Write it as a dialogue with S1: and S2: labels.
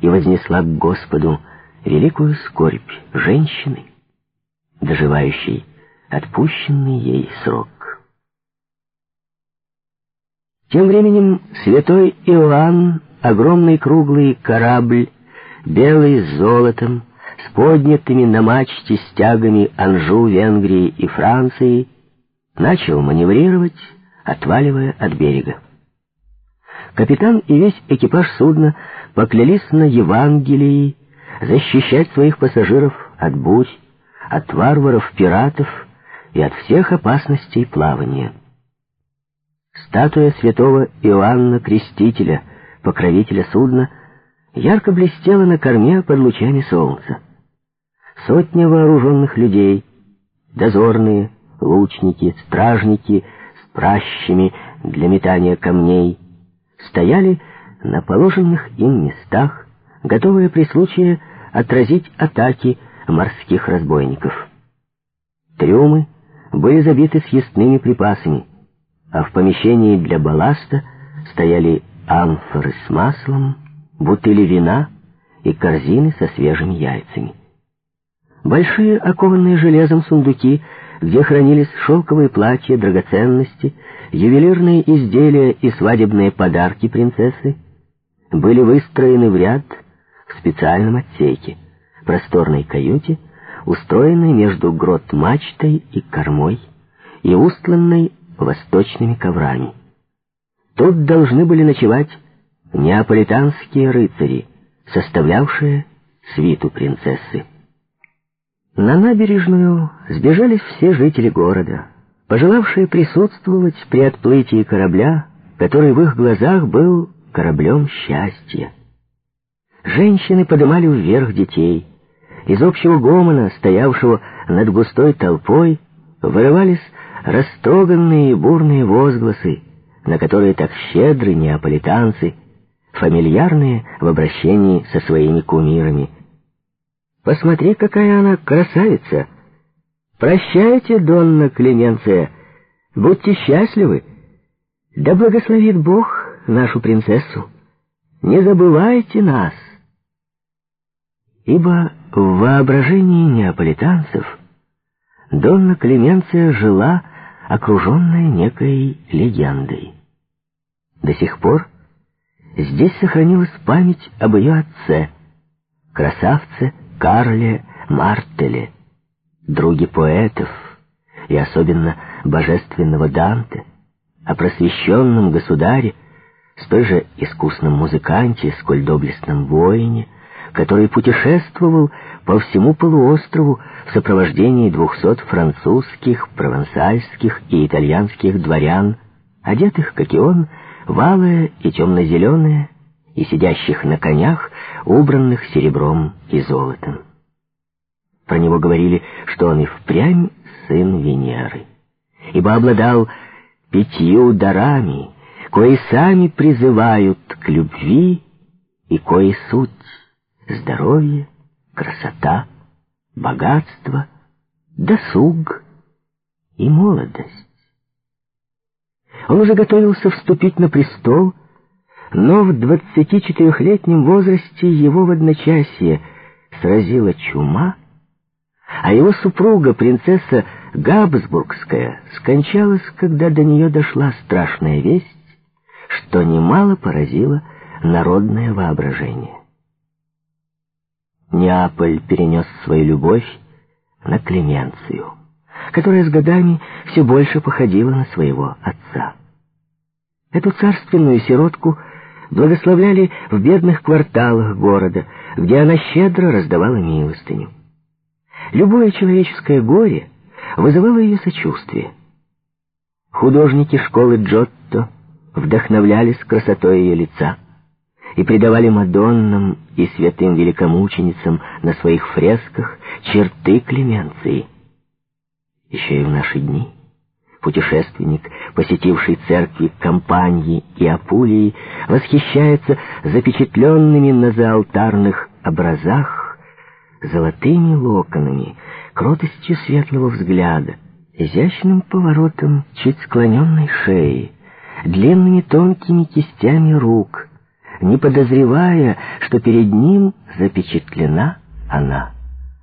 S1: и вознесла к Господу великую скорбь женщины, доживающей отпущенный ей срок. Тем временем святой Иоанн, огромный круглый корабль, белый с золотом, с поднятыми на мачте стягами Анжу, Венгрии и Франции, начал маневрировать, отваливая от берега. Капитан и весь экипаж судна поклялись на Евангелии защищать своих пассажиров от бурь, от варваров-пиратов и от всех опасностей плавания. Статуя святого Иоанна Крестителя, покровителя судна, ярко блестела на корме под лучами солнца. Сотня вооруженных людей, дозорные, лучники, стражники с пращами для метания камней, стояли на положенных им местах, готовые при случае отразить атаки морских разбойников. Трюмы были забиты съестными припасами, а в помещении для балласта стояли амфоры с маслом, бутыли вина и корзины со свежими яйцами. Большие окованные железом сундуки, где хранились шелковые платья, драгоценности, ювелирные изделия и свадебные подарки принцессы, были выстроены в ряд в специальном отсеке, просторной каюте, устроенной между грот-мачтой и кормой и устланной восточными коврами. Тут должны были ночевать неаполитанские рыцари, составлявшие свиту принцессы. На набережную сбежались все жители города, пожелавшие присутствовать при отплытии корабля, который в их глазах был кораблем счастья. Женщины подымали вверх детей. Из общего гомона, стоявшего над густой толпой, вырывались растроганные и бурные возгласы, на которые так щедры неаполитанцы, фамильярные в обращении со своими кумирами. «Посмотри, какая она красавица! Прощайте, Донна Клеменция, будьте счастливы! Да благословит Бог нашу принцессу! Не забывайте нас!» Ибо в воображении неаполитанцев Донна Клеменция жила окруженная некой легендой. До сих пор здесь сохранилась память об ее отце, красавце Карле Мартеле, друге поэтов и особенно божественного Данте, о просвещенном государе, столь же искусном музыканте, сколь доблестном воине, который путешествовал по всему полуострову в сопровождении двухсот французских, провансальских и итальянских дворян, одетых, как и он, в и темно-зеленое, и сидящих на конях, убранных серебром и золотом. Про него говорили, что он и впрямь сын Венеры, ибо обладал пятью дарами, кои сами призывают к любви и кои суть здоровье, красота, богатство, досуг и молодость. Он уже готовился вступить на престол, но в 24-летнем возрасте его в одночасье сразила чума, а его супруга, принцесса Габсбургская, скончалась, когда до нее дошла страшная весть, что немало поразило народное воображение. Неаполь перенес свою любовь на Клеменцию, которая с годами все больше походила на своего отца. Эту царственную сиротку благословляли в бедных кварталах города, где она щедро раздавала милостыню. Любое человеческое горе вызывало ее сочувствие. Художники школы Джотто вдохновлялись красотой ее лица и придавали Мадоннам и святым великомученицам на своих фресках черты Клеменции. Еще и в наши дни путешественник, посетивший церкви Кампании и Апулии, восхищается запечатленными на заалтарных образах золотыми локонами, кротостью светлого взгляда, изящным поворотом чуть склоненной шеи, длинными тонкими кистями рук — не подозревая, что перед ним запечатлена она.